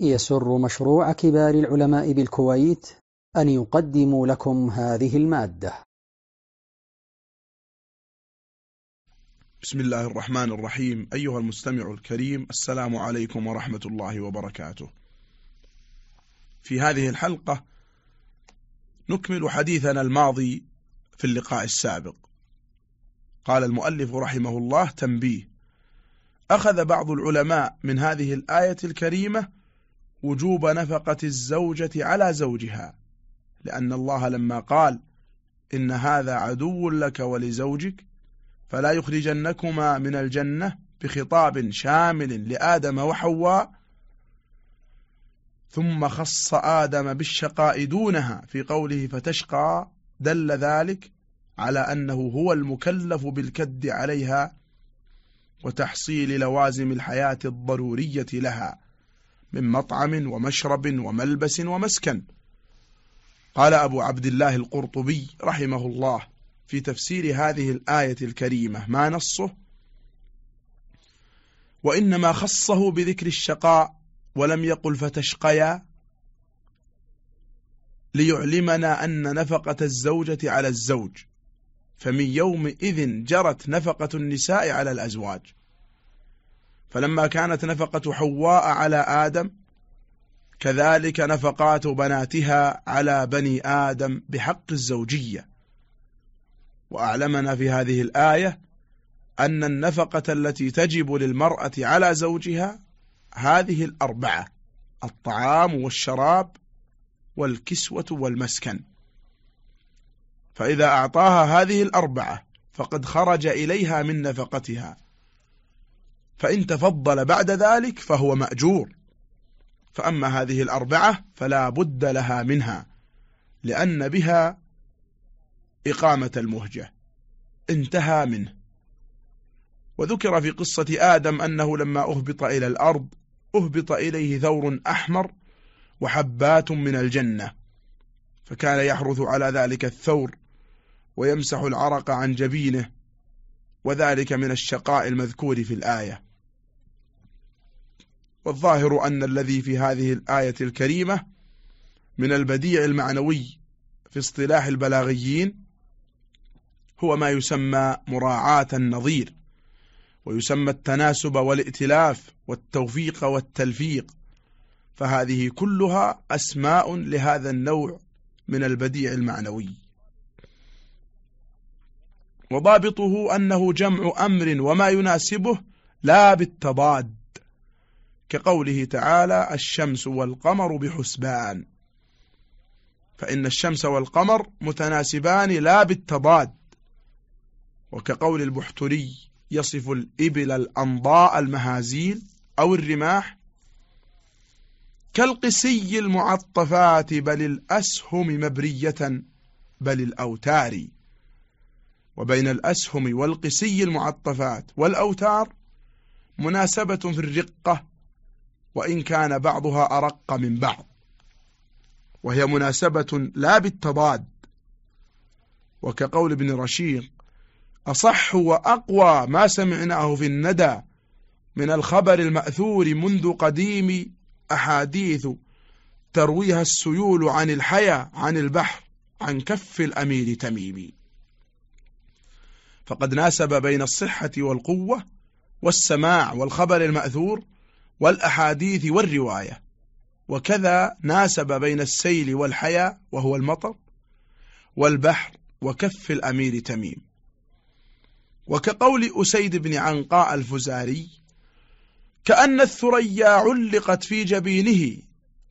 يسر مشروع كبار العلماء بالكويت أن يقدم لكم هذه المادة. بسم الله الرحمن الرحيم. أيها المستمع الكريم السلام عليكم ورحمة الله وبركاته. في هذه الحلقة نكمل حديثنا الماضي في اللقاء السابق. قال المؤلف رحمه الله تنبيه. أخذ بعض العلماء من هذه الآية الكريمة وجوب نفقة الزوجة على زوجها لأن الله لما قال إن هذا عدو لك ولزوجك فلا يخرجنكما من الجنة بخطاب شامل لآدم وحواء ثم خص آدم بالشقاء دونها في قوله فتشقى دل ذلك على أنه هو المكلف بالكد عليها وتحصيل لوازم الحياة الضرورية لها. من مطعم ومشرب وملبس ومسكن. قال أبو عبد الله القرطبي رحمه الله في تفسير هذه الآية الكريمة ما نصه؟ وإنما خصه بذكر الشقاء ولم يقل فتشقيا. ليعلمنا أن نفقة الزوجة على الزوج فمن يومئذ جرت نفقة النساء على الأزواج. فلما كانت نفقة حواء على آدم كذلك نفقات بناتها على بني آدم بحق الزوجية. وأعلمنا في هذه الآية أن النفقة التي تجب للمرأة على زوجها هذه الأربعة الطعام والشراب والكسوة والمسكن. فإذا أعطاها هذه الأربعة فقد خرج إليها من نفقتها. فإن تفضل بعد ذلك فهو مأجور. فأما هذه الأربعة فلا بد لها منها لأن بها إقامة المهجة انتهى منه. وذكر في قصة آدم أنه لما أهبط إلى الأرض أهبط إليه ثور أحمر وحبات من الجنة فكان يحرث على ذلك الثور ويمسح العرق عن جبينه وذلك من الشقاء المذكور في الآية. والظاهر أن الذي في هذه الآية الكريمة من البديع المعنوي في اصطلاح البلاغيين هو ما يسمى مراعاة النظير ويسمى التناسب والائتلاف والتوفيق والتلفيق فهذه كلها أسماء لهذا النوع من البديع المعنوي. وضابطه أنه جمع أمر وما يناسبه لا بالتضاد كقوله تعالى الشمس والقمر بحسبان. فإن الشمس والقمر متناسبان لا بالتضاد. وكقول البحتري يصف الإبل الأنضاء المهازيل أو الرماح كالقسي المعطفات بل الأسهم مبرية بل الأوتار. وبين الأسهم والقسي المعطفات والأوتار مناسبة في الرقة وإن كان بعضها أرق من بعض. وهي مناسبة لا بالتضاد. وكقول ابن رشيق أصح وأقوى ما سمعناه في الندى من الخبر المأثور منذ قديم أحاديث ترويها السيول عن الحيا عن البحر عن كف الأمير تميمي. فقد ناسب بين الصحة والقوة والسماع والخبر المأثور والأحاديث والرواية. وكذا ناسب بين السيل والحياة وهو المطر والبحر وكف الأمير تميم. وكقول أسيد بن عنقاء الفزاري كأن الثريا علقت في جبينه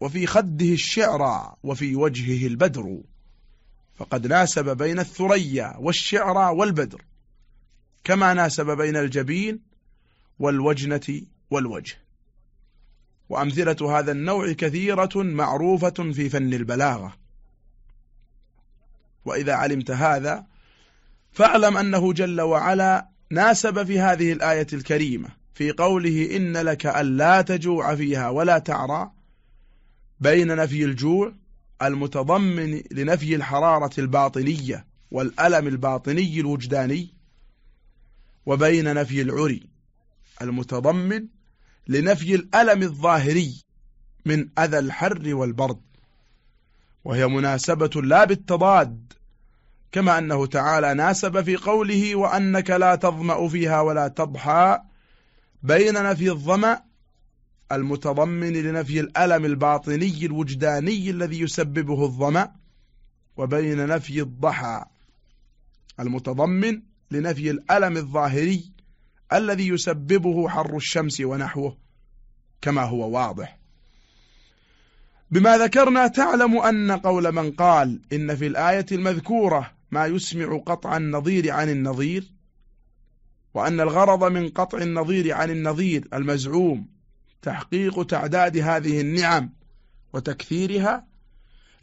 وفي خده الشعرى وفي وجهه البدر فقد ناسب بين الثريا والشعرى والبدر كما ناسب بين الجبين والوجنة والوجه. وأمثلة هذا النوع كثيرة معروفة في فن البلاغة. وإذا علمت هذا فاعلم أنه جل وعلا ناسب في هذه الآية الكريمة في قوله إن لك ألا تجوع فيها ولا تعرى بين نفي الجوع المتضمن لنفي الحرارة الباطنية والألم الباطني الوجداني وبين نفي العري المتضمن لنفي الألم الظاهري من أذى الحر والبرد وهي مناسبة لا بالتضاد كما أنه تعالى ناسب في قوله وأنك لا تظمأ فيها ولا تضحى بين نفي الظمأ المتضمن لنفي الألم الباطني الوجداني الذي يسببه الظمأ وبين نفي الضحى المتضمن لنفي الألم الظاهري الذي يسببه حر الشمس ونحوه كما هو واضح. بما ذكرنا تعلم أن قول من قال إن في الآية المذكورة ما يسمع قطع النظير عن النظير وأن الغرض من قطع النظير عن النظير المزعوم تحقيق تعداد هذه النعم وتكثيرها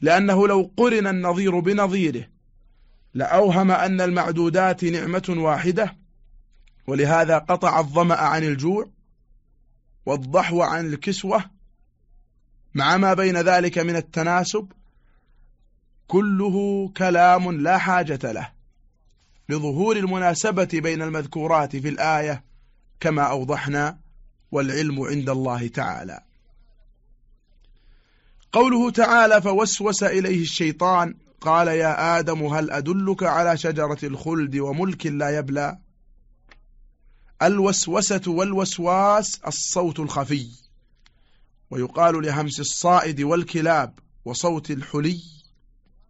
لأنه لو قرن النظير بنظيره لأوهم أن المعدودات نعمة واحدة ولهذا قطع الظمأ عن الجوع والضحو عن الكسوة مع ما بين ذلك من التناسب كله كلام لا حاجة له لظهور المناسبة بين المذكورات في الآية كما أوضحنا والعلم عند الله تعالى. قوله تعالى فوسوس إليه الشيطان قال يا آدم هل أدلك على شجرة الخلد وملك لا يبلى؟ الوسوسة والوسواس الصوت الخفي ويقال لهمس الصائد والكلاب وصوت الحلي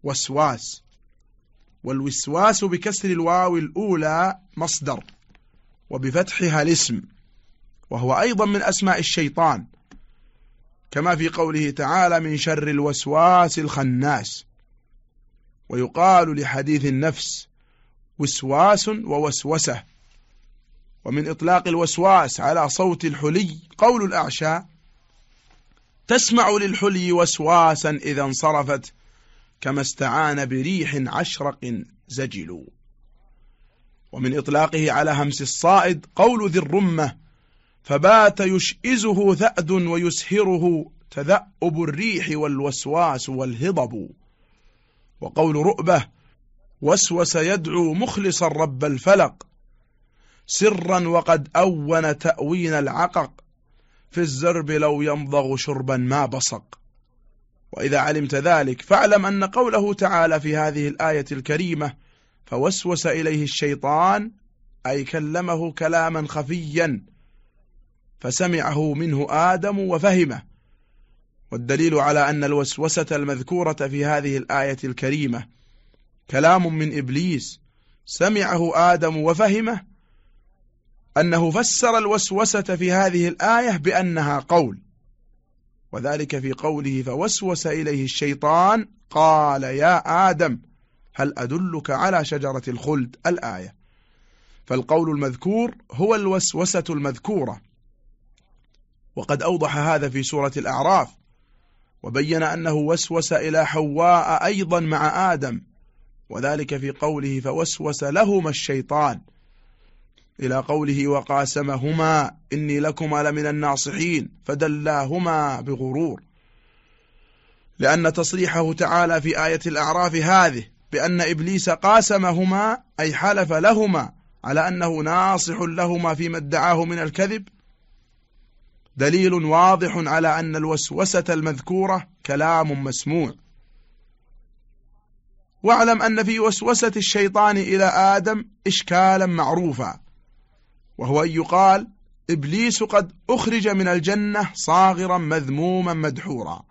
وسواس والوسواس بكسر الواو الأولى مصدر وبفتحها الاسم وهو أيضا من أسماء الشيطان كما في قوله تعالى من شر الوسواس الخناس ويقال لحديث النفس وسواس ووسوسة. ومن إطلاق الوسواس على صوت الحلي قول الأعشاء تسمع للحلي وسواسا إذا انصرفت كما استعان بريح عشرق زجل ومن إطلاقه على همس الصائد قول ذي الرمة فبات يشئزه ثأد ويسهره تذأب الريح والوسواس والهضب. وقول رؤبة وسوس يدعو مخلصا رب الفلق. سرا وقد أون تأوين العقق في الزرب لو يمضغ شربا ما بصق. وإذا علمت ذلك فاعلم أن قوله تعالى في هذه الآية الكريمة فوسوس إليه الشيطان أي كلمه كلاما خفيا فسمعه منه آدم وفهمه. والدليل على أن الوسوسة المذكورة في هذه الآية الكريمة كلام من إبليس سمعه آدم وفهمه أنه فسر الوسوسة في هذه الآية بأنها قول. وذلك في قوله فوسوس إليه الشيطان قال يا آدم هل أدلك على شجرة الخلد؟ الآية. فالقول المذكور هو الوسوسة المذكورة. وقد أوضح هذا في سورة الأعراف. وبين أنه وسوس إلى حواء أيضا مع آدم. وذلك في قوله فوسوس لهما الشيطان. إلى قوله وقاسمهما إني لكما لمن الناصحين فدلاهما بغرور. لأن تصريحه تعالى في آية الأعراف هذه بأن إبليس قاسمهما أي حلف لهما على أنه ناصح لهما فيما ادعاه من الكذب دليل واضح على أن الوسوسة المذكورة كلام مسموع. واعلم أن في وسوسة الشيطان إلى آدم إشكالا معروفا. وهو أن يقال إبليس قد أخرج من الجنة صاغرا مذموما مدحورا.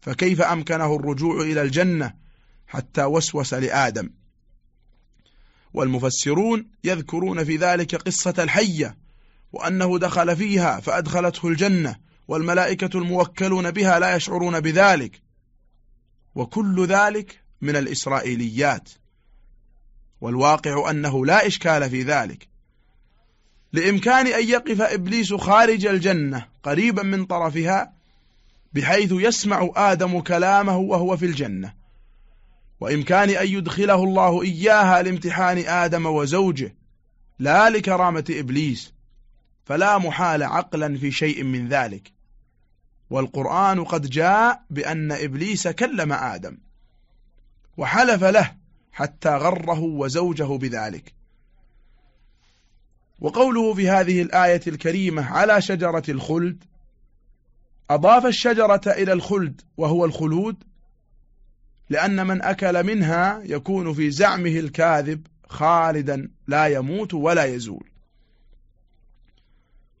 فكيف أمكنه الرجوع إلى الجنة حتى وسوس لآدم؟ والمفسرون يذكرون في ذلك قصة الحية وأنه دخل فيها فأدخلته الجنة والملائكة الموكلون بها لا يشعرون بذلك. وكل ذلك من الإسرائيليات. والواقع أنه لا إشكال في ذلك. لإمكان أن يقف إبليس خارج الجنة قريبا من طرفها بحيث يسمع آدم كلامه وهو في الجنة. وإمكان أن يدخله الله إياها لامتحان آدم وزوجه لا لكرامة إبليس فلا محال عقلا في شيء من ذلك. والقرآن قد جاء بأن إبليس كلم آدم وحلف له حتى غره وزوجه بذلك. وقوله في هذه الآية الكريمة على شجرة الخلد أضاف الشجرة إلى الخلد وهو الخلود لأن من أكل منها يكون في زعمه الكاذب خالدا لا يموت ولا يزول.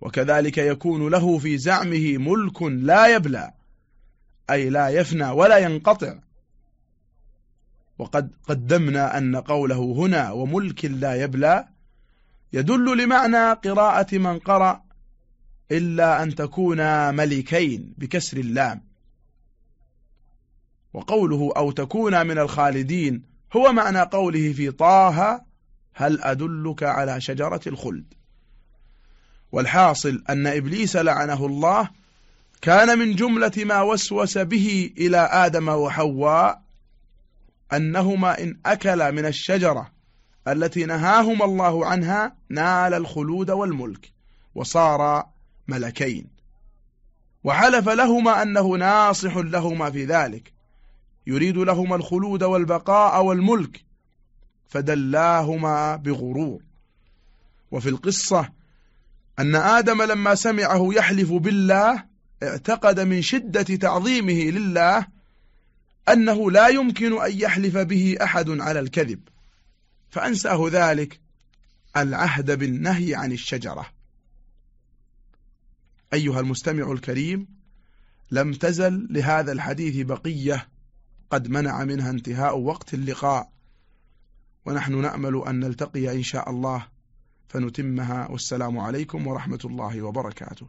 وكذلك يكون له في زعمه ملك لا يبلى أي لا يفنى ولا ينقطع. وقد قدمنا أن قوله هنا وملك لا يبلى يدل لمعنى قراءة من قرأ إلا أن تكونا ملكين بكسر اللام. وقوله أو تكونا من الخالدين هو معنى قوله في طه هل أدلك على شجرة الخلد؟ والحاصل أن إبليس لعنه الله كان من جملة ما وسوس به إلى آدم وحواء أنهما إن أكل من الشجرة. التي نهاهما الله عنها نال الخلود والملك وصار ملكين. وحلف لهما أنه ناصح لهما في ذلك. يريد لهما الخلود والبقاء والملك فدلاهما بغرور. وفي القصة أن آدم لما سمعه يحلف بالله اعتقد من شدة تعظيمه لله أنه لا يمكن أن يحلف به أحد على الكذب. فأنساه ذلك العهد بالنهي عن الشجرة. أيها المستمع الكريم لم تزل لهذا الحديث بقية قد منع منها انتهاء وقت اللقاء. ونحن نأمل أن نلتقي إن شاء الله فنتمها. والسلام عليكم ورحمة الله وبركاته.